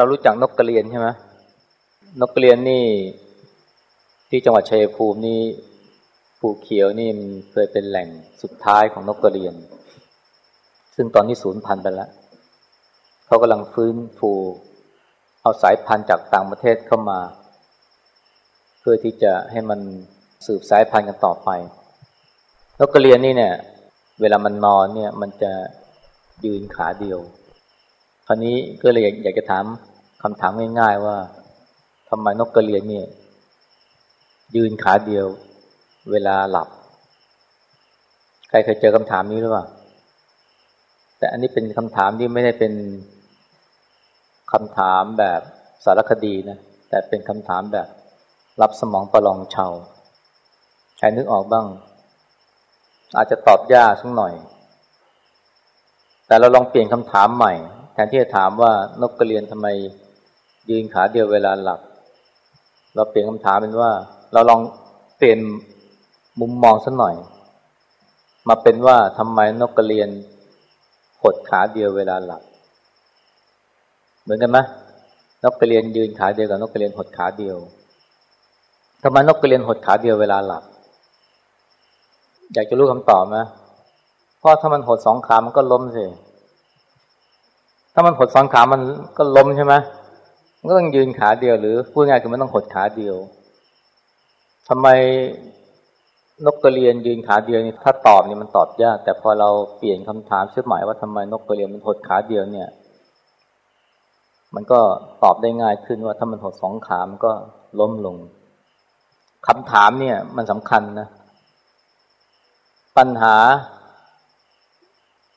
เรารู้จักนกกระเรียนใช่ไหมนกกระเรียนนี่ ที่จังหวัดชัยภูมินี่ภูเขียวนี่มันเคยเป็นแหล่งสุดท้ายของนกกระเรียน ซึ่งตอนนี้สูญพันธุ์ไปแล้วเขากำลังฟื้นฟูเอาสายพันธุ์จากต่างประเทศเข้ามา เพื่อที่จะให้มันสืบสายพันธุ์กันต่อไปนกกระเรียนนี่เนี่ย เวลามันนอนเนี่ย มันจะยืนขาเดียวคราวนี้ก็เลยอยากจะถาม คำถามง่ายๆว่าทำไมนกกระเรียนเนี่ยยืนขาเดียว เวลาหลับ ใครเคยเจอคำถามนี้หรือเปล่า แต่อันนี้เป็นคำถามที่ไม่ได้เป็นคำถามแบบสารคดีนะ แต่เป็นคำถามแบบรับสมองประลองเชาใครนึกออกบ้าง อาจจะตอบยากสักหน่อย แต่เราลองเปลี่ยนคำถามใหม่ แทนที่จะถามว่านกกระเรียนทำไม ยืนขาเดียวเวลาหลับ เราเปลี่ยนคำถามเป็นว่า เราลองเปลี่ยนมุมมองสักหน่อย มาเป็นว่าทำไมนกกระเรียนหดขาเดียวเวลาหลับ เหมือนกันไหมนกกระเรียนยืนขาเดียวกับนกกระเรียนหดขาเดียวทำไมนกกระเรียนหดขาเดียวเวลาหลับ อยากจะรู้คำตอบไหมเพราะถ้ามันหดสองขา มันก็ล้มสิ ถ้ามันหดสองขา มันก็ล้มใช่ไหม มันก็ต้องยืนขาเดียวหรือพูดง่ายคือมันต้องหดขาเดียวทำไมนกกระเรียนยืนขาเดียวนี่ถ้าตอบนี่มันตอบยาก แต่พอเราเปลี่ยนคำถามเชื่อหมายว่าทำไมนกกระเรียนมันหดขาเดียวเนี่ย มันก็ตอบได้ง่ายขึ้นว่าถ้ามันหดสองขามันก็ล้มลงคำถามเนี่ย มันสำคัญนะ ปัญหา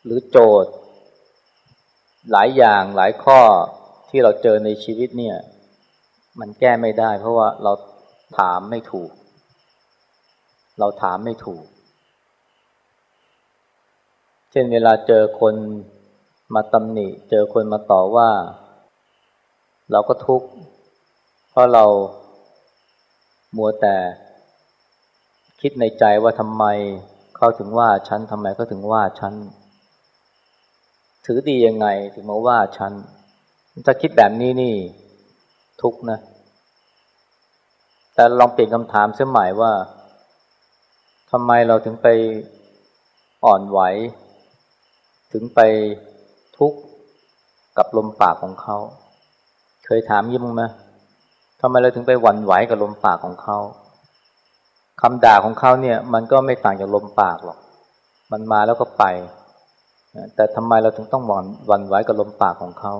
หรือโจทย์ หลายอย่างหลายข้อ ที่เราเจอในชีวิตเนี่ย มันแก้ไม่ได้ เพราะว่าเราถามไม่ถูก เราถามไม่ถูก เช่นเวลาเจอคนมาตำหนิ เจอคนมาต่อว่า เราก็ทุกข์เพราะเรามัวแต่คิดในใจว่าทำไมเขาถึงว่าฉันทำไมเขาถึงว่าฉัน ถือดียังไงถึงมาว่าฉัน ถ้าคิดแบบนี้นี่ทุกนะ แต่ลองเปลี่ยนคำถามเสียใหม่ว่าทำไมเราถึงไปอ่อนไหว ถึงไปทุกข์กับลมปากของเขา เคยถามยิ้มไหมทำไมเราถึงไปหวั่นไหวกับลมปากของเขาคำด่าของเขาเนี่ย มันก็ไม่ต่างจากลมปากหรอก มันมาแล้วก็ไป แต่ทำไมเราถึงต้องหวั่นวันไหวกับลมปากของเขา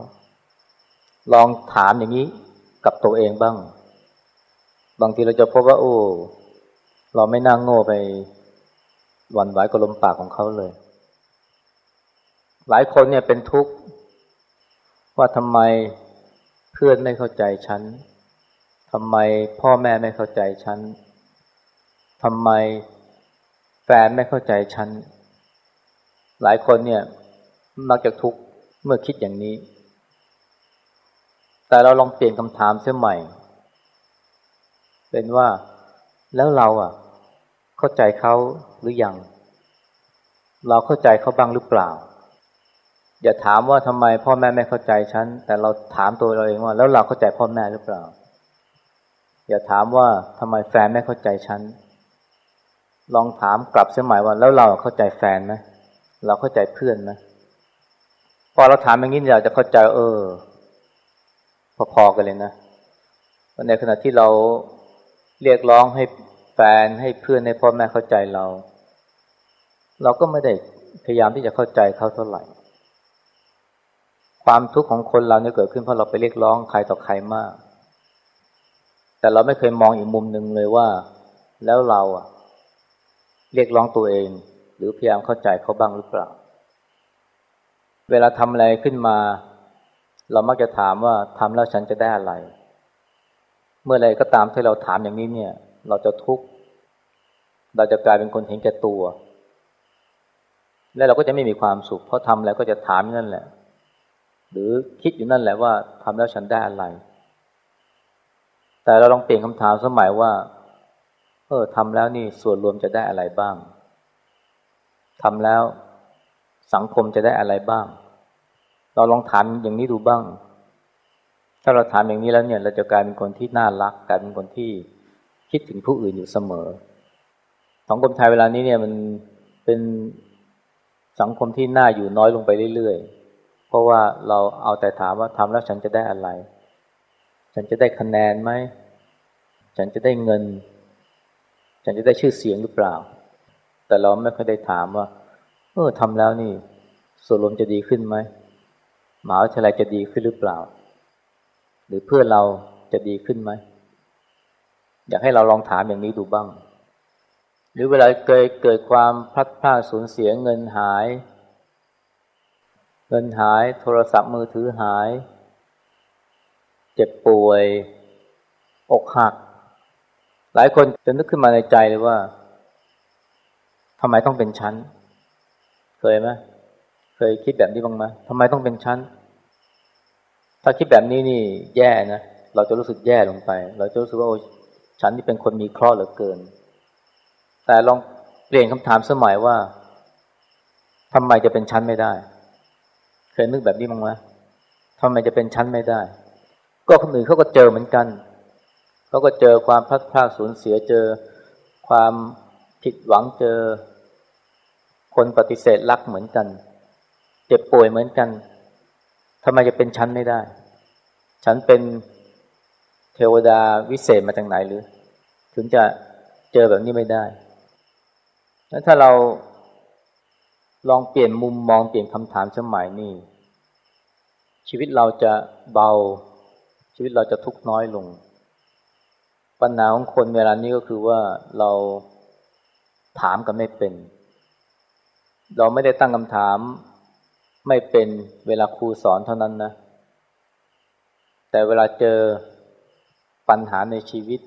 ลองถามอย่างนี้กับตัวเองบ้าง บางทีเราจะพบว่า โอ้เราไม่น่าโง่ไปวันไหวกับลมปากของเขาเลย หลายคนเนี่ยเป็นทุกข์ ว่าทำไมเพื่อนไม่เข้าใจฉันทำไมพ่อแม่ไม่เข้าใจฉันทำไมแฟนไม่เข้าใจฉัน หลายคนเนี่ยมักจะทุกข์เมื่อคิดอย่างนี้ แต่เราลองเปลี่ยนคำถามเสียใหม่ เป็นว่าแล้วเราอะ เข้าใจเขาหรือยัง เราเข้าใจเขาบ้างหรือเปล่า อย่าถามว่าทำไมพ่อแม่ไม่เข้าใจฉัน แต่เราถามตัวเราเองว่า แล้วเราเข้าใจพ่อแม่หรือเปล่า อย่าถามว่าทำไมแฟนไม่เข้าใจฉัน ลองถามกลับเสียใหม่ว่า แล้วเราเข้าใจแฟนไหมเราเข้าใจเพื่อนไหมพอเราถามอย่างนี้เราจะเข้าใจเออ พอๆกันเลยนะในขณะที่เราเรียกร้องให้แฟนให้เพื่อนให้พ่อแม่เข้าใจเรา เราก็ไม่ได้พยายามที่จะเข้าใจเขาเท่าไหร่ ความทุกข์ของคนเราเนี่ยเกิดขึ้นเพราะเราไปเรียกร้องใครต่อใครมาก แต่เราไม่เคยมองอีกมุมหนึ่งเลยว่า แล้วเราอะเรียกร้องตัวเอง หรือพยายามเข้าใจเขาบ้างหรือเปล่า เวลาทำอะไรขึ้นมา เรามักจะถามว่าทำแล้วฉันจะได้อะไร เมื่อไรก็ตามที่เราถามอย่างนี้เนี่ย เราจะทุกข์เราจะกลายเป็นคนเห็นแก่ตัว และเราก็จะไม่มีความสุข เพราะทำแล้วก็จะถามนั่นแหละ หรือคิดอยู่นั่นแหละว่าทำแล้วฉันได้อะไร แต่เราลองเปลี่ยนคำถามสมัยว่า เออทำแล้วนี่ส่วนรวมจะได้อะไรบ้างทำแล้วสังคมจะได้อะไรบ้าง เราลองถามอย่างนี้ดูบ้าง ถ้าเราถามอย่างนี้แล้วเนี่ย เราจะกลายเป็นคนที่น่ารักกลายเป็นคนที่คิดถึงผู้อื่นอยู่เสมอ สังคมไทยเวลานี้เนี่ยมันเป็นสังคมที่น่าอยู่น้อยลงไปเรื่อยๆ เพราะว่าเราเอาแต่ถามว่าทำแล้วฉันจะได้อะไร ฉันจะได้คะแนนไหม ฉันจะได้เงิน ฉันจะได้ชื่อเสียงหรือเปล่า แต่เราไม่เคยได้ถามว่า เออทำแล้วนี่ส่วนรวมจะดีขึ้นไหม หมาวิทยาลัยจะดีขึ้นหรือเปล่า หรือเพื่อนเราจะดีขึ้นไหม อยากให้เราลองถามอย่างนี้ดูบ้าง หรือเวลาเกิดเกิดความพลัดพรากสูญเสียเงินหาย เงินหายโทรศัพท์มือถือหาย เจ็บป่วย อกหัก หลายคนจะนึกขึ้นมาในใจเลยว่าทำไมต้องเป็นชั้น เคยไหม ยคิดแบบนี้บ้างไหมทำไมต้องเป็นชั้น ถ้าคิดแบบนี้นี่แย่นะ เราจะรู้สึกแย่ลงไป เราจะรู้สึกว่าฉันนี่เป็นคนมีเคราะห์เหลือเกิน แต่ลองเปลี่ยนคำถามสมัยว่าทำไมจะเป็นชั้นไม่ได้ เคยนึกแบบนี้มั้งไหมทำไมจะเป็นชั้นไม่ได้ ก็คนอื่นเขาก็เจอเหมือนกันเขาก็เจอความพลัดพรากสูญเสียเจอความผิดหวังเจอ คนปฏิเสธรักเหมือนกัน เจ็บป่วยเหมือนกันทำไมจะเป็นชั้นไม่ได้ ฉันเป็นเทวดาวิเศษมาจากไหนหรือ ถึงจะเจอแบบนี้ไม่ได้แล้วถ้าเราลองเปลี่ยนมุมมองเปลี่ยนคำถามสมัยนี้ชีวิตเราจะเบา ชีวิตเราจะทุกข์น้อยลง ปัญหาของคนเวลานี้ก็คือว่าเราถามกันไม่เป็น เราไม่ได้ตั้งคำถาม ไม่เป็นเวลาครูสอนเท่านั้นนะ แต่เวลาเจอปัญหาในชีวิต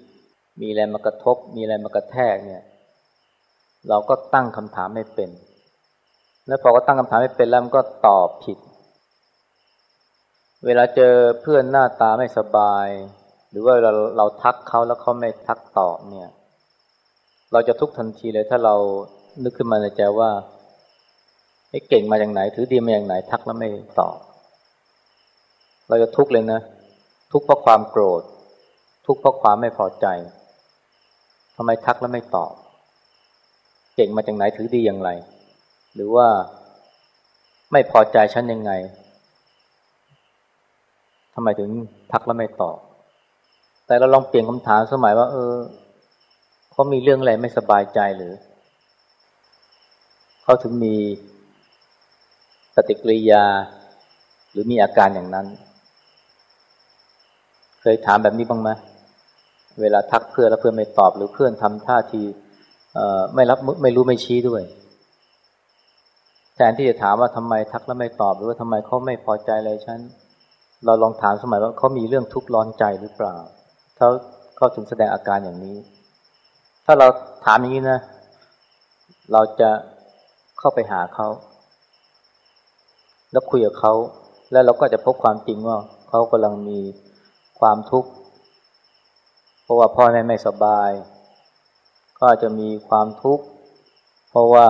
มีอะไรมากระทบ มีอะไรมากระแทกเนี่ย เราก็ตั้งคำถามไม่เป็น แล้วพอก็ตั้งคำถามไม่เป็นแล้วมันก็ตอบผิด เวลาเจอเพื่อนหน้าตาไม่สบาย หรือว่าเราเราทักเขาแล้วเขาไม่ทักตอบเนี่ย เราจะทุกทันทีเลยถ้าเรานึกขึ้นมาในใจว่า เก่งมาอย่างไหน ถือดีมาอย่างไหน ทักแล้วไม่ตอบ เราจะทุกข์เลยนะ ทุกข์เพราะความโกรธ ทุกข์เพราะความไม่พอใจทำไมทักแล้วไม่ตอบ เก่งมาจากไหนถือดีอย่างไร หรือว่าไม่พอใจฉันยังไงทำไมถึงทักแล้วไม่ตอบ แต่เราลองเปลี่ยนคำถามสมัยว่า เออเขามีเรื่องอะไรไม่สบายใจหรือ เขาถึงมี ปฏิกิริยา หรือมีอาการอย่างนั้น เคยถามแบบนี้บ้างไหมเวลาทักเพื่อนแล้วเพื่อนไม่ตอบ หรือเพื่อนทำท่าทีไม่รับไม่รู้ไม่ชี้ด้วยแทนที่จะถามว่าทำไมทักแล้วไม่ตอบ หรือว่าทำไมเขาไม่พอใจอะไรฉันเราลองถามสมัยว่าเขามีเรื่องทุกข์ร้อนใจหรือเปล่าเขาเขาถึงแสดงอาการอย่างนี้ ถ้าเราถามอย่างนี้นะ เราจะเข้าไปหาเขา แล้วคุยกับเขา แล้วเราก็จะพบความจริงว่าเขากำลังมีความทุกข์เพราะว่าพ่อแม่ไม่สบาย ก็อาจจะมีความทุกข์เพราะว่า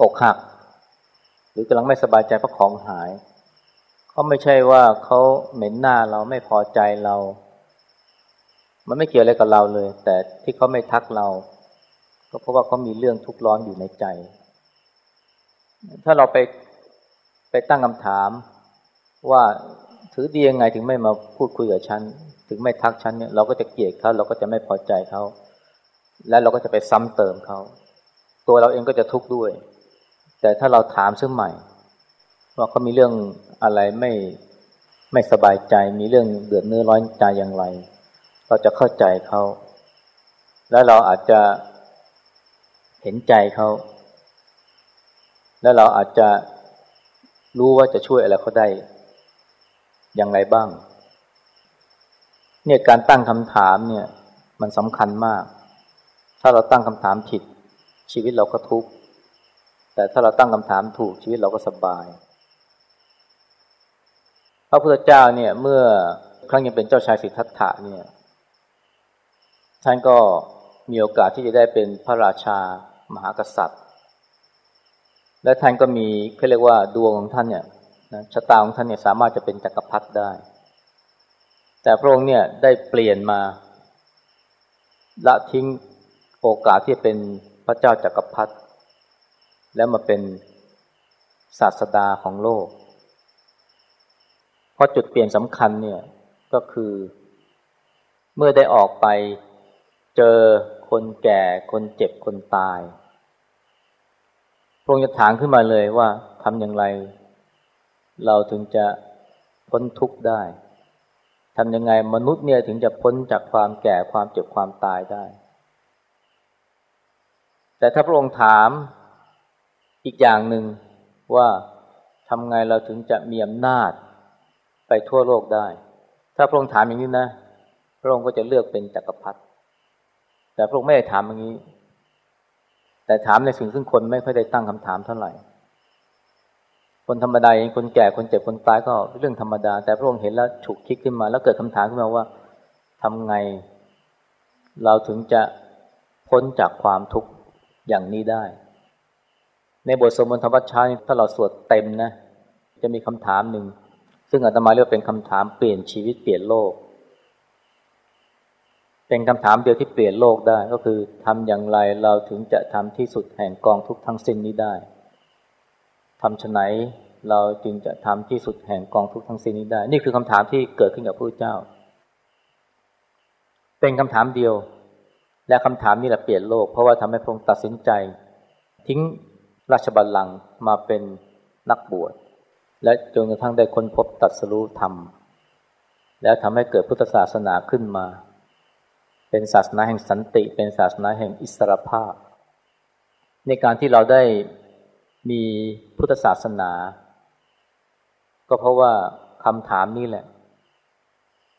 อกหัก หรือกำลังไม่สบายใจเพราะของหายเขาไม่ใช่ว่าเขาเหม็นหน้าเราไม่พอใจเรา มันไม่เกี่ยวอะไรกับเราเลย แต่ที่เขาไม่ทักเรา ก็เพราะว่าเขามีเรื่องทุกข์ร้อนอยู่ในใจ ถ้าเราไป ไปตั้งคำถาม ว่าถือดียังไงถึงไม่มาพูดคุยกับฉัน ถึงไม่ทักฉันเนี่ยเราก็จะเกลียดเขาเราก็จะไม่พอใจเขา และเราก็จะไปซ้ำเติมเขา ตัวเราเองก็จะทุกข์ด้วย แต่ถ้าเราถามซึ่งใหม่ ว่าเขามีเรื่องอะไรไม่ไม่สบายใจมีเรื่องเดือดเนื้อร้อนใจอย่างไร เราจะเข้าใจเขา และเราอาจจะเห็นใจเขา แล้วเราอาจจะ รู้ว่าจะช่วยอะไรเขาได้อย่างไรบ้าง เนี่ยการตั้งคำถามเนี่ยมันสำคัญมาก ถ้าเราตั้งคำถามผิด ชีวิตเราก็ทุกข์ แต่ถ้าเราตั้งคำถามถูกชีวิตเราก็สบาย พระพุทธเจ้าเนี่ยเมื่อครั้งยังเป็นเจ้าชายสิทธัตถะเนี่ย ท่านก็มีโอกาสที่จะได้เป็นพระราชามหากษัตริย์ และท่านก็มีเขาเรียกว่าดวงของท่านเนี่ยชะตาของท่านเนี่ยสามารถจะเป็นจักรพรรดิได้ แต่พระองค์เนี่ยได้เปลี่ยนมาละทิ้งโอกาสที่เป็นพระเจ้าจักรพรรดิแล้วมาเป็นศาสดาของโลก เพราะจุดเปลี่ยนสำคัญเนี่ยก็คือ เมื่อได้ออกไปเจอคนแก่คนเจ็บคนตาย พระองค์จะถามขึ้นมาเลยว่าทำอย่างไร เราถึงจะพ้นทุกข์ได้ทำยังไงมนุษย์เนี่ยถึงจะพ้นจากความแก่ความเจ็บความตายได้ แต่ถ้าพระองค์ถามอีกอย่างหนึ่งว่าทำไงเราถึงจะมีอำนาจไปทั่วโลกได้ ถ้าพระองค์ถามอย่างนี้นะ พระองค์ก็จะเลือกเป็นจักรพรรดิแต่พระองค์ไม่ได้ถามอย่างนี้ แต่ถามในสิ่งซึ่งคนไม่ค่อยได้ตั้งคำถามเท่าไหร่ คนธรรมดาเองคนแก่คนเจ็บคนตายก็เรื่องธรรมดา แต่พระองค์เห็นแล้วฉุกคิดขึ้นมา แล้วเกิดคำถามขึ้นมาว่าทำไง เราถึงจะพ้นจากความทุกข์อย่างนี้ได้ ในบทสมนธรรมชาถ้าเราสวดเต็มนะ จะมีคำถามหนึ่ง ซึ่งอาตมาเรียกเป็นคำถามเปลี่ยนชีวิตเปลี่ยนโลก เป็นคำถามเดียวที่เปลี่ยนโลกได้ก็คือทำอย่างไรเราถึงจะทำที่สุดแห่งกองทุกทั้งสิ้นนี้ได้ทำชไหนเราจึงจะทำที่สุดแห่งกองทุกทั้งสิ้นนี้ได้ นี่คือคำถามที่เกิดขึ้นกับพระเจ้า เป็นคำถามเดียว และคำถามนี้แหละเปลี่ยนโลก เพราะว่าทำให้พระองค์ตัดสินใจ ทิ้งราชบัลลังก์มาเป็นนักบวชและจนกระทั่งได้ค้นพบตัดสรู้ธรรม แล้วทำให้เกิดพุทธศาสนาขึ้นมา เป็นศาสนาแห่งสันติ เป็นศาสนาแห่งอิสรภาพ ในการที่เราได้มีพุทธศาสนา ก็เพราะว่าคำถามนี่แหละ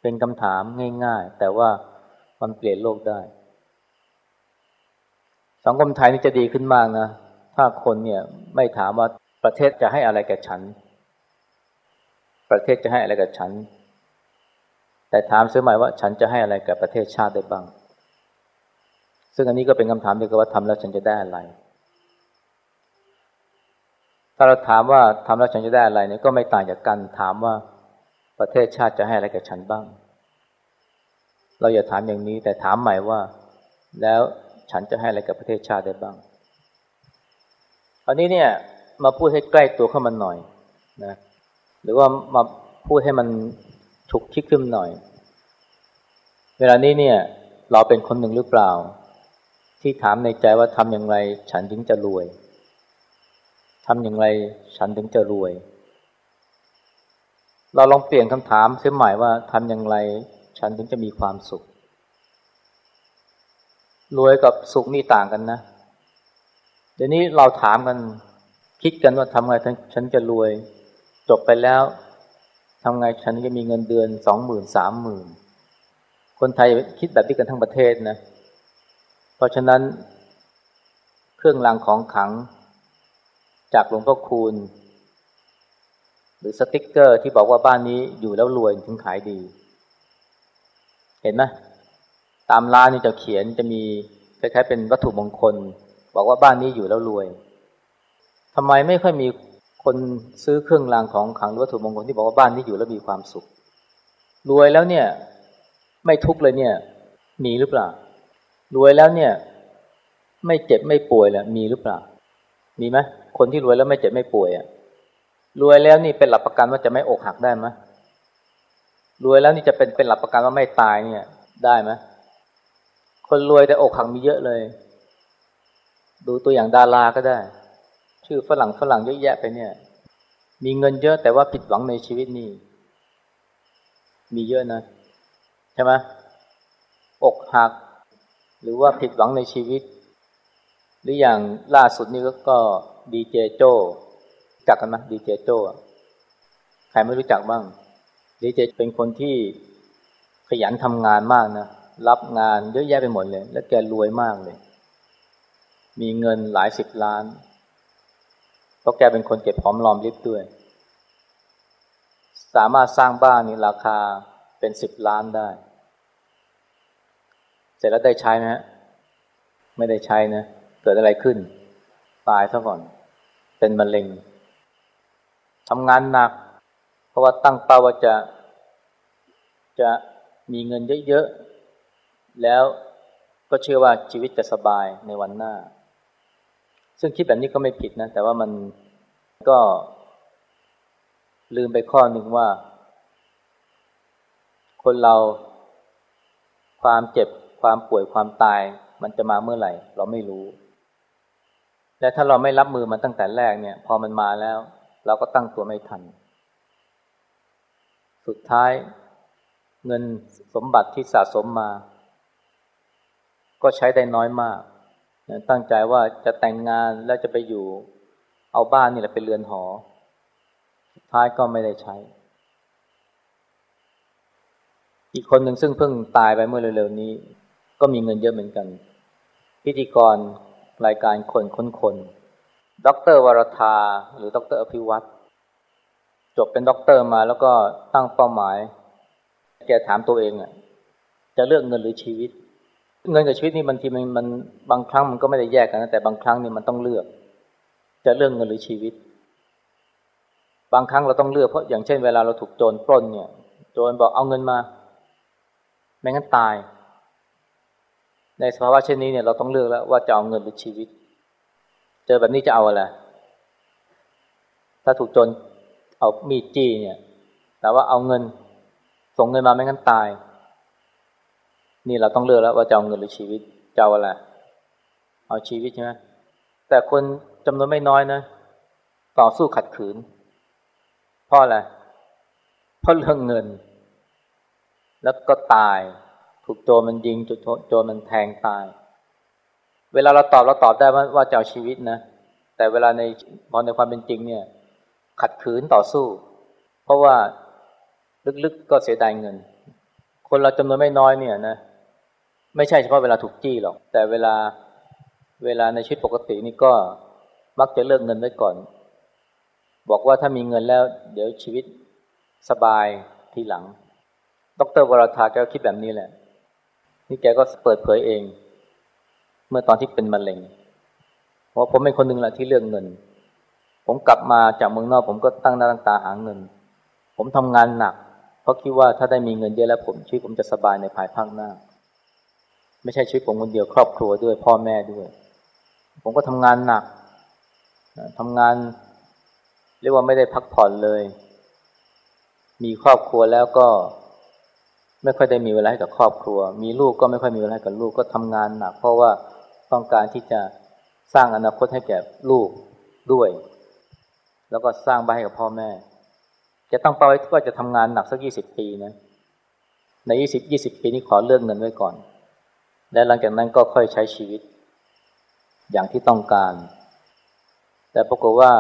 เป็นคำถามง่าย ๆ แต่ว่ามันเปลี่ยนโลกได้ สังคมไทยนี่จะดีขึ้นมากนะ ถ้าคนเนี่ยไม่ถามว่าประเทศจะให้อะไรแก่ฉัน ประเทศจะให้อะไรแก่ฉัน แต่ถามเสียใหม่ว่าฉันจะให้อะไรกับประเทศชาติได้บ้าง ซึ่งอันนี้ก็เป็นคำถามเดียวกันว่าทำแล้วฉันจะได้อะไร ถ้าเราถามว่าทำแล้วฉันจะได้อะไรเนี่ยก็ไม่ต่างจากกันถามว่าประเทศชาติจะให้อะไรกับฉันบ้าง เราอย่าถามอย่างนี้แต่ถามใหม่ว่า แล้วฉันจะให้อะไรกับประเทศชาติได้บ้างอันนี้เนี่ยมาพูดให้ใกล้ตัวเข้ามาหน่อยนะหรือว่ามาพูดให้มัน ฉุกคิดขึ้นหน่อย เวลานี้เนี่ย เราเป็นคนหนึ่งหรือเปล่า ที่ถามในใจว่าทำอย่างไร ฉันถึงจะรวยทำอย่างไร ฉันถึงจะรวย เราลองเปลี่ยนคำถามเสียใหม่ว่าทำอย่างไร ฉันถึงจะมีความสุข รวยกับสุขนี่ต่างกันนะ เดี๋ยวนี้เราถามกัน คิดกันว่าทำไงฉันจะรวย จบไปแล้ว ทำไงฉันจะมีเงินเดือนสองหมื่นสามหมื่นคนไทยคิดแบบนี้กันทั้งประเทศนะ เพราะฉะนั้น เครื่องรางของขัง จากหลวงพ่อคูณ หรือสติกเกอร์ที่บอกว่าบ้านนี้อยู่แล้วรวยถึงขายดี เห็นไหมตามร้านนี่จะเขียนจะมีคล้ายๆเป็นวัตถุมงคล บอกว่าบ้านนี้อยู่แล้วรวยทำไมไม่ค่อยมี คนซื้อเครื่องรางของขังวัตถุมงคลที่บอกว่าบ้านนี้อยู่แล้วมีความสุข รวยแล้วเนี่ย ไม่ทุกข์เลยเนี่ย มีหรือเปล่า รวยแล้วเนี่ย ไม่เจ็บไม่ป่วยแล้วมีหรือเปล่า มีไหมคนที่รวยแล้วไม่เจ็บไม่ป่วยอะรวยแล้วนี่เป็นหลักประกันว่าจะไม่อกหักได้ไหมรวยแล้วนี่จะเป็นเป็นหลักประกันว่าไม่ตายเนี่ย ได้ไหมคนรวยแต่อกหักมีเยอะเลย ดูตัวอย่างดาราก็ได้ ชื่อฝรั่งฝรั่งเยอะแยะไปเนี่ย มีเงินเยอะแต่ว่าผิดหวังในชีวิตนี่ มีเยอะนะ ใช่ไหมอกหัก หรือว่าผิดหวังในชีวิต หรืออย่างล่าสุดนี่ก็ดีเจโจจักกันไหมดีเจโจใครไม่รู้จักบ้างดีเจเป็นคนที่ขยันทำงานมากนะ รับงานเยอะแยะไปหมดเลย แล้วแกรวยมากเลย มีเงินหลายสิบล้าน เพราะแกเป็นคนเก็บหอมรอมริบด้วย สามารถสร้างบ้านนี่ราคาเป็นสิบล้านได้ เสร็จแล้วได้ใช้ไหมฮะไม่ได้ใช้นะ เกิดอะไรขึ้น ตายซะก่อน เป็นมะเร็งทำงานหนัก เพราะว่าตั้งเป้าว่าจะจะมีเงินเยอะๆ แล้วก็เชื่อว่าชีวิตจะสบายในวันหน้า ซึ่งคิดแบบนี้ก็ไม่ผิดนะ แต่ว่ามันก็ลืมไปข้อหนึ่งว่า คนเราความเจ็บความป่วยความตาย มันจะมาเมื่อไหร่ เราไม่รู้ และถ้าเราไม่รับมือมันตั้งแต่แรกเนี่ย พอมันมาแล้ว เราก็ตั้งตัวไม่ทัน สุดท้ายเงินสมบัติที่สะสมมา ก็ใช้ได้น้อยมาก ตั้งใจว่าจะแต่งงานแล้วจะไปอยู่ เอาบ้านนี่แหละเป็นเรือนหอ สุดท้ายก็ไม่ได้ใช้ อีกคนหนึ่งซึ่งเพิ่งตายไปเมื่อเร็วๆนี้ ก็มีเงินเยอะเหมือนกัน พิธีกรรายการคนคนคนด็อกเตอร์วรธาหรือด็อกเตอร์อภิวัตจบเป็นด็อกเตอร์มาแล้วก็ตั้งเป้าหมายแกถามตัวเองอะ จะเลือกเงินหรือชีวิต เงินกับชีวิตนี่บางทีมันมันบางครั้งมันก็ไม่ได้แยกกันนะแต่บางครั้งนี่มันต้องเลือก จะเลือกเงินหรือชีวิต บางครั้งเราต้องเลือกเพราะอย่างเช่นเวลาเราถูกโจรปล้นเนี่ย โจรบอกเอาเงินมาไม่งั้นตาย ในสภาวะเช่นนี้เนี่ยเราต้องเลือกแล้วว่าจะเอาเงินหรือชีวิต เจอแบบนี้จะเอาอะไรถ้าถูกโจรเอามีดจี้เนี่ยแต่ว่าเอาเงิน ส่งเงินมาไม่งั้นตาย นี่เราต้องเลือกแล้วว่าจะเอาเงินหรือชีวิตจะเอาอะไรเอาชีวิตใช่ไหมแต่คนจำนวนไม่น้อยนะต่อสู้ขัดขืนเพราะอะไรเพราะเรื่องเงิน แล้วก็ตาย ถูกโจรมันยิงจุดโจรมันแทงตาย เวลาเราตอบเราตอบได้ว่าว่าจะเอาชีวิตนะแต่เวลาในพอในความเป็นจริงเนี่ย ขัดขืนต่อสู้ เพราะว่าลึกๆก็เสียดายเงิน คนเราจำนวนไม่น้อยเนี่ยนะ ไม่ใช่เฉพาะเวลาถูกจี้หรอก แต่เวลาเวลาในชีวิตปกตินี่ก็มักจะเลือกเงินไว้ก่อน บอกว่าถ้ามีเงินแล้ว เดี๋ยวชีวิตสบายทีหลัง ดรวรธาแกคิดแบบนี้แหละ นี่แกก็เปิดเผยเอง เมื่อตอนที่เป็นมะเร็งว่าผมเป็นคนหนึ่งแหละที่เลือกเงิน ผมกลับมาจากเมืองนอก ผมก็ตั้งหน้าตั้งตาหาเงิน ผมทำงานหนัก เพราะคิดว่าถ้าได้มีเงินเยอะแล้วผมชีวิตผมจะสบายในภายภาคหน้า ไม่ใช่ชีวิตผมคนเดียวครอบครัวด้วยพ่อแม่ด้วย ผมก็ทำงานหนักทำงานเรียกว่าไม่ได้พักผ่อนเลย มีครอบครัวแล้วก็ไม่ค่อยได้มีเวลาให้กับครอบครัว มีลูกก็ไม่ค่อยมีเวลาให้กับลูกก็ทำงานหนัก เพราะว่าต้องการที่จะสร้างอนาคตให้แก่ลูกด้วย แล้วก็สร้างบ้านให้กับพ่อแม่ จะตั้งเป้าไว้ว่าจะทำงานหนักสักยี่สิบปีนะ ในยี่สิบยี่สิบปีนี้ขอเลือกเงินไว้ก่อน และหลังจากนั้นก็ค่อยใช้ชีวิต อย่างที่ต้องการ แต่ปรากฏว่า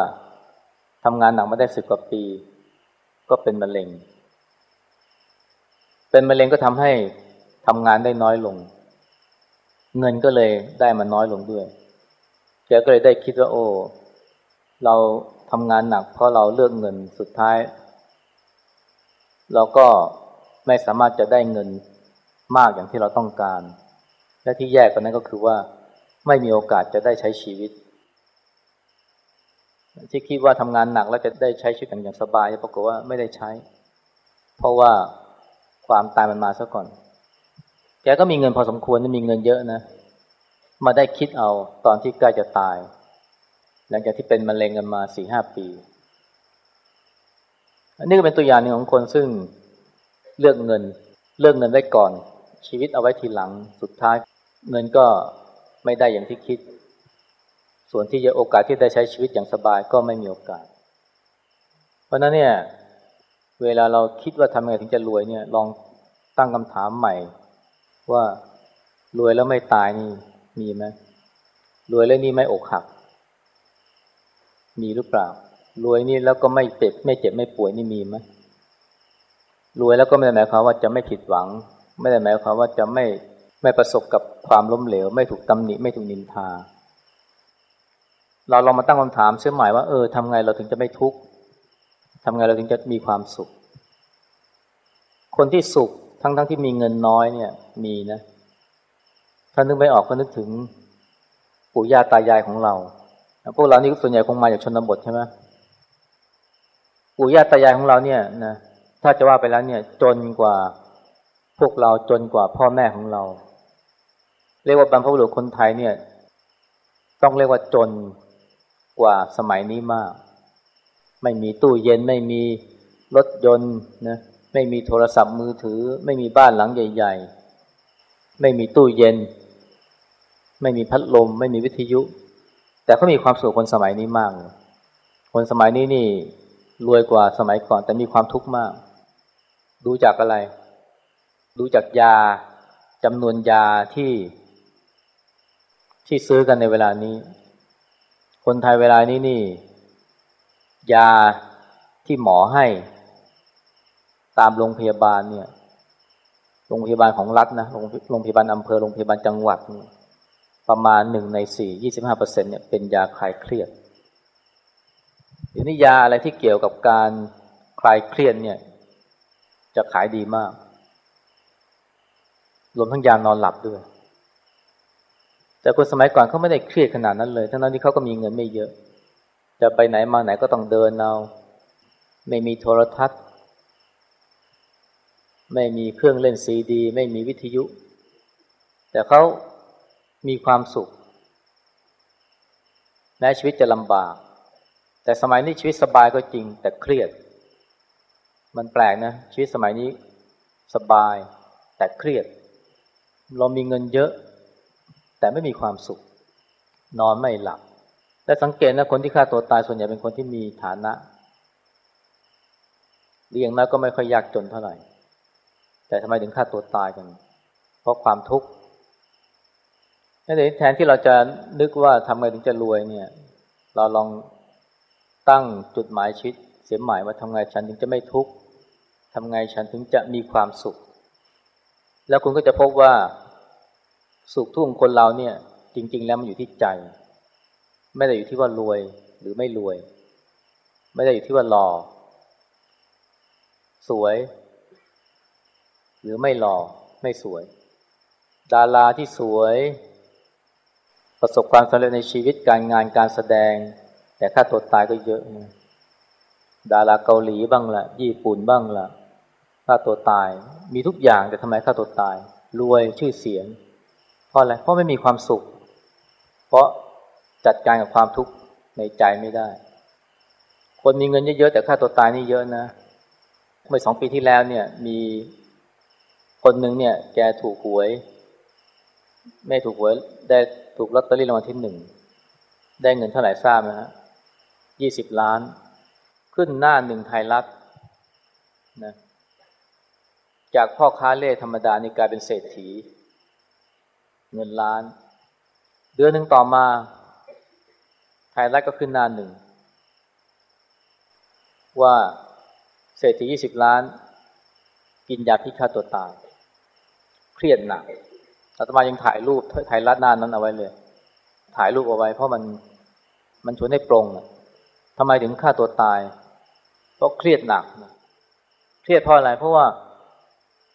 ทำงานหนักมาได้สิบกว่าปี ก็เป็นมะเร็ง เป็นมะเร็งก็ทำให้ทำงานได้น้อยลง เงินก็เลยได้มาน้อยลงด้วยแกก็เลยได้คิดว่าโอ้เราทำงานหนักเพราะเราเลือกเงินสุดท้าย เราก็ไม่สามารถจะได้เงินมากอย่างที่เราต้องการ และที่แย่กว่านั้นก็คือว่าไม่มีโอกาสจะได้ใช้ชีวิต ที่คิดว่าทำงานหนักแล้วจะได้ใช้ชีวิตอย่างสบายปรากฏว่าไม่ได้ใช้ เพราะว่าความตายมันมาซะก่อน แกก็มีเงินพอสมควรมีเงินเยอะนะ มาได้คิดเอาตอนที่ใกล้จะตาย หลังจากที่เป็นมะเร็งกันมาสี่ห้าปี อันนี้ก็เป็นตัวอย่างหนึ่งของคนซึ่งเลือกเงิน เลือกเงินไว้ก่อน ชีวิตเอาไว้ทีหลังสุดท้าย เงินก็ไม่ได้อย่างที่คิด ส่วนที่จะโอกาสที่ได้ใช้ชีวิตอย่างสบายก็ไม่มีโอกาส เพราะนั้นเนี่ย เวลาเราคิดว่าทำยังไงถึงจะรวยเนี่ย ลองตั้งคำถามใหม่ ว่ารวยแล้วไม่ตายนี่มีไหมรวยแล้วนี่ไม่อกหัก มีหรือเปล่า รวยนี่แล้วก็ไม่เจ็บไม่เจ็บไม่ป่วยนี่มีไหมรวยแล้วก็ไม่ได้หมายความว่าจะไม่ผิดหวัง ไม่ได้หมายความว่าจะไม่ ไม่ประสบกับความล้มเหลว ไม่ถูกตำหนิไม่ถูกนินทา เราลองมาตั้งคำถามเชื่อหมายว่าเออทำไงเราถึงจะไม่ทุกข์ทำไงเราถึงจะมีความสุข คนที่สุขทั้งทั้งที่มีเงินน้อยเนี่ย มีนะถ้านึกไม่ออกก็นึกถึงปู่ย่าตายายของเราพวกเรานี่ส่วนใหญ่คงมาจากชนบทใช่ไหมปู่ย่าตายายของเราเนี่ยนะถ้าจะว่าไปแล้วเนี่ย จนกว่าพวกเราจนกว่าพ่อแม่ของเรา เรียกว่าบรรพบุรุษคนไทยเนี่ย ต้องเรียกว่าจนกว่าสมัยนี้มาก ไม่มีตู้เย็นไม่มีรถยนต์นะไม่มีโทรศัพท์มือถือ ไม่มีบ้านหลังใหญ่ ๆ ไม่มีตู้เย็น ไม่มีพัดลม ไม่มีวิทยุ แต่เขามีความสุขคนสมัยนี้มาก คนสมัยนี้นี่รวยกว่าสมัยก่อน แต่มีความทุกข์มาก ดูจากอะไร ดูจากยาจำนวนยาที่ ที่ซื้อกันในเวลานี้ คนไทยเวลานี้นี่ ยาที่หมอให้ ตามโรงพยาบาลเนี่ย โรงพยาบาลของรัฐนะโรงพยาบาลอำเภอโรงพยาบาลจังหวัดประมาณหนึ่งในสี่ยี่สิบห้าเปอร์เซ็นเนี่ยเป็นยาคลายเครียดทีนี้ยาอะไรที่เกี่ยวกับการคลายเครียดเนี่ย จะขายดีมาก รวมทั้งยานอนหลับด้วย แต่คนสมัยก่อนเขาไม่ได้เครียดขนาดนั้นเลย ทั้งนั้นที่เขาก็มีเงินไม่เยอะ จะไปไหนมาไหนก็ต้องเดินเอา ไม่มีโทรทัศน์ ไม่มีเครื่องเล่นซีดี ไม่มีวิทยุ แต่เขามีความสุขแม้ชีวิตจะลำบาก แต่สมัยนี้ชีวิตสบายก็จริง แต่เครียด มันแปลกนะ ชีวิตสมัยนี้สบาย แต่เครียด เรามีเงินเยอะ แต่ไม่มีความสุข นอนไม่หลับ และสังเกตนะคนที่ฆ่าตัวตายส่วนใหญ่เป็นคนที่มีฐานะเรียงน้อยก็ไม่ค่อยยากจนเท่าไหร่ แต่ทำไมถึงฆ่าตัวตายกัน เพราะความทุกข์นั่นเองแทนที่เราจะนึกว่าทำไงถึงจะรวยเนี่ย เราลองตั้งจุดหมายชีวิตเสียหมายว่าทำไงฉันถึงจะไม่ทุกข์ทำไงฉันถึงจะมีความสุข แล้วคุณก็จะพบว่า สุขทุกข์ของคนเราเนี่ย จริง ๆ แล้วมันอยู่ที่ใจ ไม่ได้อยู่ที่ว่ารวยหรือไม่รวย ไม่ได้อยู่ที่ว่าหล่อสวย หรือไม่หล่อไม่สวย ดาราที่สวย ประสบความสำเร็จในชีวิตการงานการแสดง แต่ค่าตัวตายก็เยอะนะดาราเกาหลีบ้างละญี่ปุ่นบ้างละค่าตัวตาย มีทุกอย่างแต่ทำไมค่าตัวตาย รวยชื่อเสียง ราะอะไรเพราะไม่มีความสุข เพราะจัดการกับความทุกข์ในใจไม่ได้ คนมีเงินเยอะๆแต่ค่าตัวตายนี่เยอะนะ เมื่อสองปีที่แล้วเนี่ย มีคนหนึ่งเนี่ย แกถูกหวย ไม่ถูกหวยได้ถูกลอตเตอรี่รางวัลที่หนึ่งได้เงินเท่าไหร่ทราบไหมฮะยี่สิบล้าน ขึ้นหน้าหนึ่งไทยรัฐนะจากพ่อค้าเล่ธรรมดานี่กลายเป็นเศรษฐี เงินล้าน เดือนหนึ่งต่อมา ไทยรัฐก็ขึ้นหน้าหนึ่ง ว่าเศรษฐียี่สิบล้าน กินยาพิฆาตตัวตาย เครียดหนักอาตมายังถ่ายรูปถ่ายรัดหน้านั้นเอาไว้เลย ถ่ายรูปเอาไว้เพราะมันมันชวนให้ปรงทำไมถึงฆ่าตัวตาย เพราะเครียดหนักเครียดเพราะอะไรเพราะว่า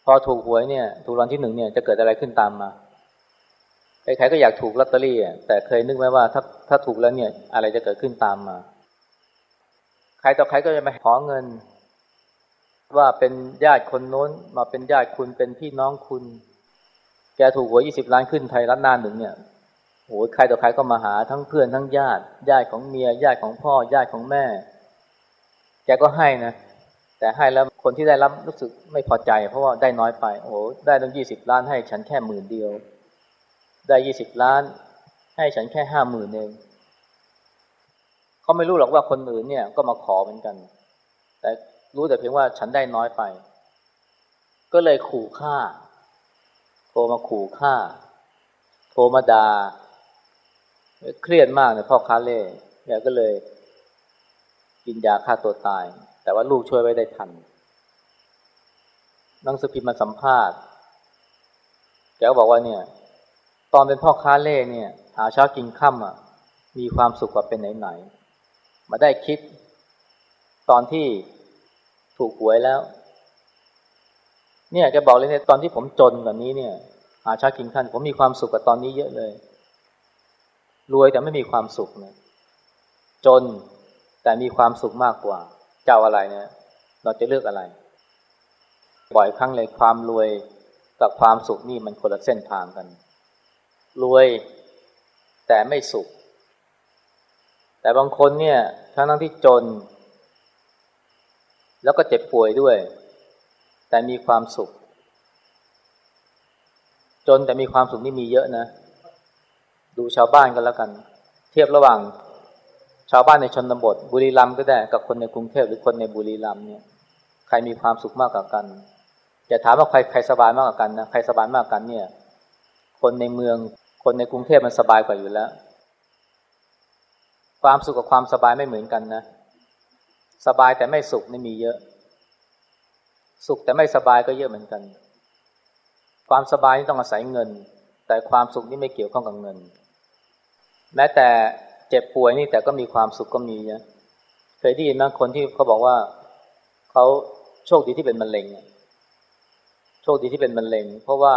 พอถูกหวยเนี่ย ถูกรางวัลที่หนึ่งเนี่ยจะเกิดอะไรขึ้นตามมา ใครๆก็อยากถูกลอตเตอรี่แต่เคยนึกไหมว่าถ้าถ้าถูกแล้วเนี่ย อะไรจะเกิดขึ้นตามมา ใครต่อใครก็จะไปขอเงิน ว่าเป็นญาติคนโน้นมาเป็นญาติคุณเป็นพี่น้องคุณ แกถูกหวยยี่สิบล้านขึ้นไทยรัฐน้าหนึ่งเนี่ยโอ้ยใครต่อใครก็มาหาทั้งเพื่อนทั้งญาติ ญาติของเมีย ญาติของพ่อ ญาติของแม่ แกก็ให้นะ แต่ให้แล้วคนที่ได้รับรู้สึกไม่พอใจ เพราะว่าได้น้อยไป โอ้ได้ตั้งยี่สิบล้านให้ฉันแค่หมื่นเดียว ได้ยี่สิบล้าน ให้ฉันแค่ห้าหมื่นเองเขาไม่รู้หรอกว่าคนอื่นเนี่ยก็มาขอเหมือนกัน แต่รู้แต่เพียงว่าฉันได้น้อยไป ก็เลยขู่ฆ่าโทรมาขู่ฆ่าโทรมาดา่าเครียดมากเนี่ยพ่อค้าเล่แกก็เลย กินยาฆ่าตัวตาย แต่ว่าลูกช่วยไว้ได้ทันนังสพิมมาสัมภาษณ์แกก็บอกว่าเนี่ย ตอนเป็นพ่อค้าเล่เนี่ย หาเช้ากินค่ำอะ มีความสุขกว่าเป็นไหนๆมาได้คิด ตอนที่ถูกหวยแล้ว เนี่ยแกบอกเลยเนี่ยตอนที่ผมจนแบบนี้เนี่ย หาเช้ากินค่ำผมมีความสุขกว่าตอนนี้เยอะเลย รวยแต่ไม่มีความสุขเนี่ยจนแต่มีความสุขมากกว่า เจ้าอะไรเนี่ย เราจะเลือกอะไร บ่อยครั้งเลยความรวยกับความสุขนี่มันคนละเส้นทางกัน รวยแต่ไม่สุข แต่บางคนเนี่ยทั้งทั้งที่จน แล้วก็เจ็บป่วยด้วย แต่มีความสุข จนแต่มีความสุขนี่มีเยอะนะ ดูชาวบ้านกันแล้วกัน เทียบระหว่าง ชาวบ้านในชนบท บุรีรัมย์ก็ได้กับคนในกรุงเทพหรือคนในบุรีรัมย์เนี่ย ใครมีความสุขมากกว่ากันจะถามว่าใครใครสบายมากกว่ากันนะใครสบายมากกว่ากันเนี่ย คนในเมือง คนในกรุงเทพมันสบายกว่าอยู่แล้ว ความสุขกับความสบายไม่เหมือนกันนะ สบายแต่ไม่สุขนี่มีเยอะ สุขแต่ไม่สบายก็เยอะเหมือนกัน ความสบายนี่ต้องอาศัยเงิน แต่ความสุขนี่ไม่เกี่ยวข้องกับเงิน แม้แต่เจ็บป่วยนี่แต่ก็มีความสุขก็มีนะเคยได้ยินไหมคนที่เขาบอกว่าเขาโชคดีที่เป็นมะเร็งโชคดีที่เป็นมะเร็ง เพราะว่า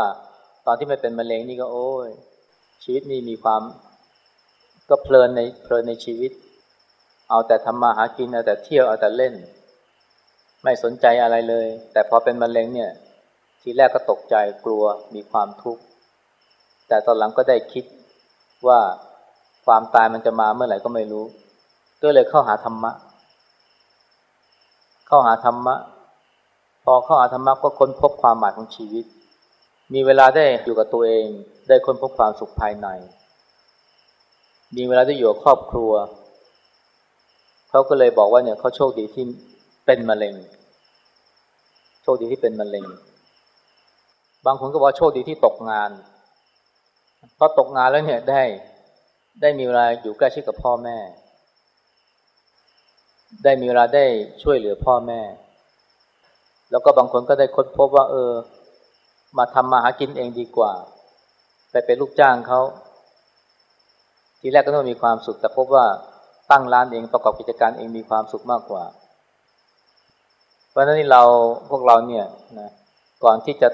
ตอนที่ไม่เป็นมะเร็งนี่ก็โอ้ย ชีวิตนี่มีความก็เพลินในเพลินในชีวิต เอาแต่ทำมาหากินเอาแต่เที่ยวเอาแต่เล่น ไม่สนใจอะไรเลย แต่พอเป็นมะเร็งเนี่ย ทีแรกก็ตกใจกลัวมีความทุกข์แต่ตอนหลังก็ได้คิดว่าความตายมันจะมาเมื่อไหร่ก็ไม่รู้ ก็เลยเข้าหาธรรมะ เข้าหาธรรมะ พอเข้าอาธรรมะก็ค้นพบความหมายของชีวิต มีเวลาได้อยู่กับตัวเอง ได้ค้นพบความสุขภายใน มีเวลาได้อยู่กับครอบครัว เขาก็เลยบอกว่าเนี่ยเขาโชคดีที่เป็นมะเร็ง โชคดีที่เป็นมะเร็ง บางคนก็บอกโชคดีที่ตกงานเพราะตกงานแล้วเนี่ยได้ได้มีเวลาอยู่ใกล้ชิดกับพ่อแม่ ได้มีเวลาได้ช่วยเหลือพ่อแม่ แล้วก็บางคนก็ได้ค้นพบว่า เออ มาทำมาหากินเองดีกว่า ไปเป็นลูกจ้างเขา ทีแรกก็ต้องมีความสุข แต่พบว่าตั้งร้านเองประกอบกิจการเองมีความสุขมากกว่า เพราะนั้นเราพวกเราเนี่ยนะก่อนที่จะ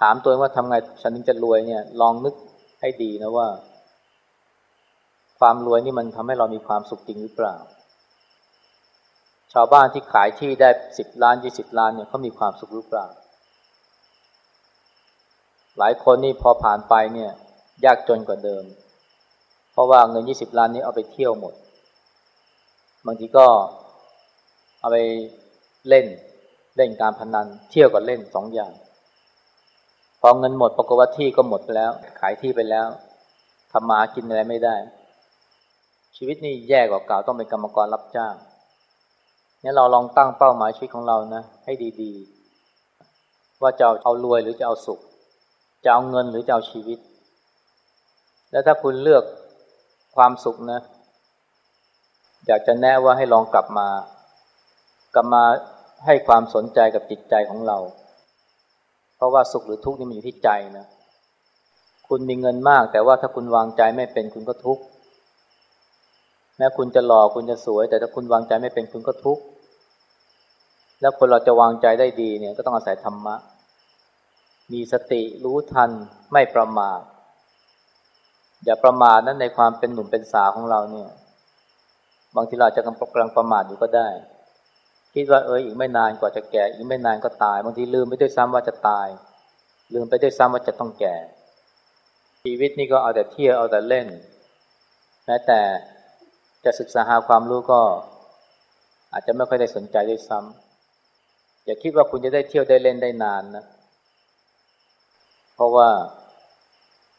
ถามตัวเองว่าทำไงฉันถึงจะรวยเนี่ย ลองนึกให้ดีนะว่า ความรวยนี่มันทำให้เรามีความสุขจริงหรือเปล่า ชาวบ้านที่ขายที่ได้สิบล้านยี่สิบล้านเนี่ยเขามีความสุขหรือเปล่า หลายคนนี่พอผ่านไปเนี่ย ยากจนกว่าเดิม เพราะว่าเงินยี่สิบล้านนี้เอาไปเที่ยวหมด บางทีก็เอาไปเล่นเล่นการพนัน เที่ยวกับเล่นสองอย่าง พอเงินหมดปรากฏว่าที่ก็หมดไปแล้ว ขายที่ไปแล้วทำมากินอะไรไม่ได้ ชีวิตนี่แย่กว่าเก่าต้องเป็นกรรมกรรับจ้างนี่เราลองตั้งเป้าหมายชีวิตของเรานะ ให้ดี ๆ ว่าจะเอารวยหรือจะเอาสุข จะเอาเงินหรือจะเอาชีวิต แล้วถ้าคุณเลือกความสุขนะ อยากจะแนะว่าให้ลองกลับมา กลับมาให้ความสนใจกับจิตใจของเรา เพราะว่าสุขหรือทุกข์นี่มันอยู่ที่ใจนะ คุณมีเงินมาก แต่ว่าถ้าคุณวางใจไม่เป็นคุณก็ทุกข์ แม้คุณจะหล่อคุณจะสวย แต่ถ้าคุณวางใจไม่เป็นคุณก็ทุกข์ แล้วคนเราจะวางใจได้ดีเนี่ยก็ต้องอาศัยธรรมะ มีสติรู้ทันไม่ประมาทอย่าประมาทนั้นในความเป็นหนุ่มเป็นสาวของเราเนี่ย บางทีเราจะกำลังประมาทอยู่ก็ได้ คิดว่าเอออีกไม่นานกว่าจะแก่ อีกไม่นานก็ตาย บางทีลืมไปด้วยซ้ำว่าจะตาย ลืมไปด้วยซ้ำว่าจะต้องแก่ ชีวิตนี่ก็เอาแต่เที่ยวเอาแต่เล่นแม้แต่จะศึกษาหาความรู้ก็ อาจจะไม่ค่อยได้สนใจด้วยซ้ำอย่าคิดว่าคุณจะได้เที่ยวได้เล่นได้นานนะ เพราะว่า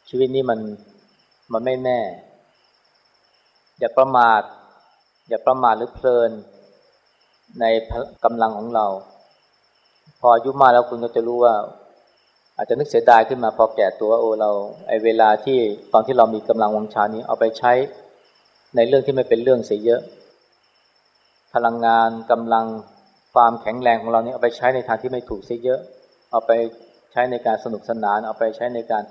ชีวิตนี้มันมันไม่แน่ อย่าประมาท อย่าประมาทหรือเพลิน ในกำลังของเรา พออายุมากแล้วคุณก็จะรู้ว่า อาจจะนึกเสียดายขึ้นมาพอแก่ตัวโอ้เรา ไอเวลาที่ตอนที่เรามีกำลังวังชานี้เอาไปใช้ในเรื่องที่ไม่เป็นเรื่องเสียเยอะ พลังงานกำลังความแข็งแรงของเรานี้เอาไปใช้ในทางที่ไม่ถูกเสียเยอะ เอาไป ช้ในการสนุกสนานเอาไปใช้ในการ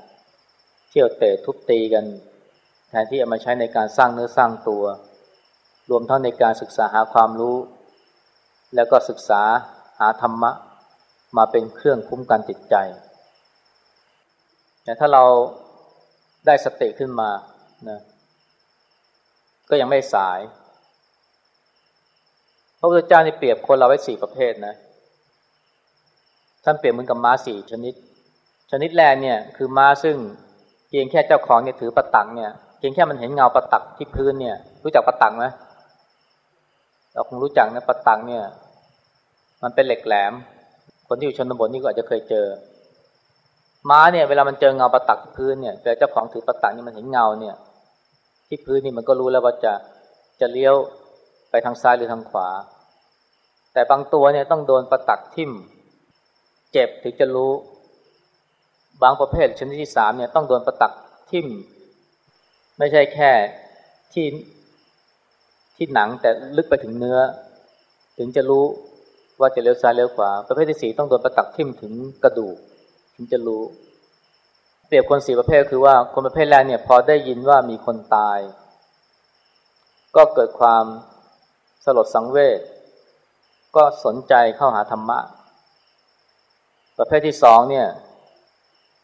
เที่ยวเตะทุบตีกัน แทนที่จะมาใช้ในการสร้างเนื้อสร้างตัว รวมทั้งในการศึกษาหาความรู้ แล้วก็ศึกษาหาธรรมะ มาเป็นเครื่องคุ้มกันจิตใจแต่ถ้าเราได้สติขึ้นมานะก็ยังไม่สาย พระพุทธเจ้านี่เปรียบคนเราไว้สี่ประเภทนะ ท่านเปรียบเหมือนกับม้าสี่ชนิด ชนิดแรกเนี่ยคือม้าซึ่งเพียงแค่เจ้าของเนี่ยถือประตังเนี่ยเพียงแค่มันเห็นเงาประตักที่พื้นเนี่ย รู้จักประตังไหมเราคงรู้จักนะประตังเนี่ย มันเป็นเหล็กแหลม คนที่อยู่ชนบทนี่ก็อาจจะเคยเจอ ม้าเนี่ยเวลามันเจอเงาประตักพื้นเนี่ยแต่เจ้าของถือประตังนี่มันเห็นเงาเนี่ย ที่พื้นนี่มันก็รู้แล้วว่าจะจะเลี้ยวไปทางซ้ายหรือทางขวา แต่บางตัวเนี่ยต้องโดนประตักทิ่ม เจ็บถึงจะรู้ บางประเภทชนิดที่สามเนี่ยต้องโดนประตักทิ่ม ไม่ใช่แค่ที่ที่หนังแต่ลึกไปถึงเนื้อ ถึงจะรู้ว่าจะเลี้ยวซ้ายเลี้ยวขวา ประเภทที่สี่ต้องโดนประตักทิ่มถึงกระดูก ถึงจะรู้ เปรียบคนสี่ประเภทคือว่าคนประเภทแรกเนี่ยพอได้ยินว่ามีคนตาย ก็เกิดความสลดสังเวชก็สนใจเข้าหาธรรมะ ประเภทที่สองเนี่ย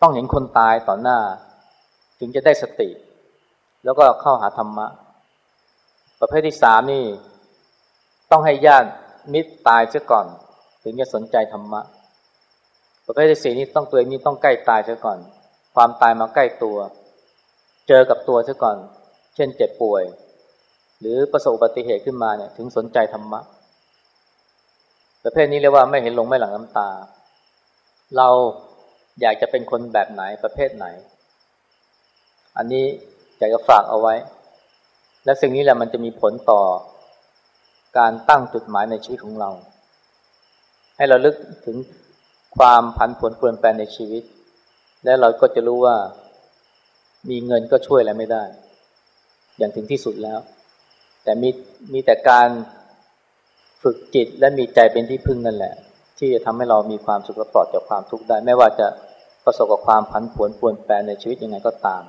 ต้องเห็นคนตายต่อหน้า ถึงจะได้สติ แล้วก็เข้าหาธรรมะ ประเภทที่สามนี่ ต้องให้ญาติมิตรตายเสียก่อน ถึงจะสนใจธรรมะ ประเภทที่สี่นี่ต้องตัวเองนี่ต้องใกล้ตายเสียก่อน ความตายมาใกล้ตัว เจอกับตัวเสียก่อน เช่นเจ็บป่วย หรือประสบอุบัติเหตุขึ้นมาเนี่ย ถึงสนใจธรรมะประเภทนี้เรียกว่าไม่เห็นลงไม่หลังน้ำตา เราอยากจะเป็นคนแบบไหนประเภทไหน อันนี้อยากจะฝากเอาไว้ และสิ่งนี้แหละมันจะมีผลต่อการตั้งจุดหมายในชีวิตของเรา ให้เราลึกถึงความผันผวนเปลี่ยนแปลงในชีวิต และเราก็จะรู้ว่ามีเงินก็ช่วยอะไรไม่ได้ อย่างถึงที่สุดแล้ว แต่มีมีแต่การฝึกจิตและมีใจเป็นที่พึ่งนั่นแหละ ที่จะทำให้เรามีความสุขและปลอดจากความทุกข์ได้ ไม่ว่าจะประสบกับความผันผวนปวนแปรในชีวิตยังไงก็ตาม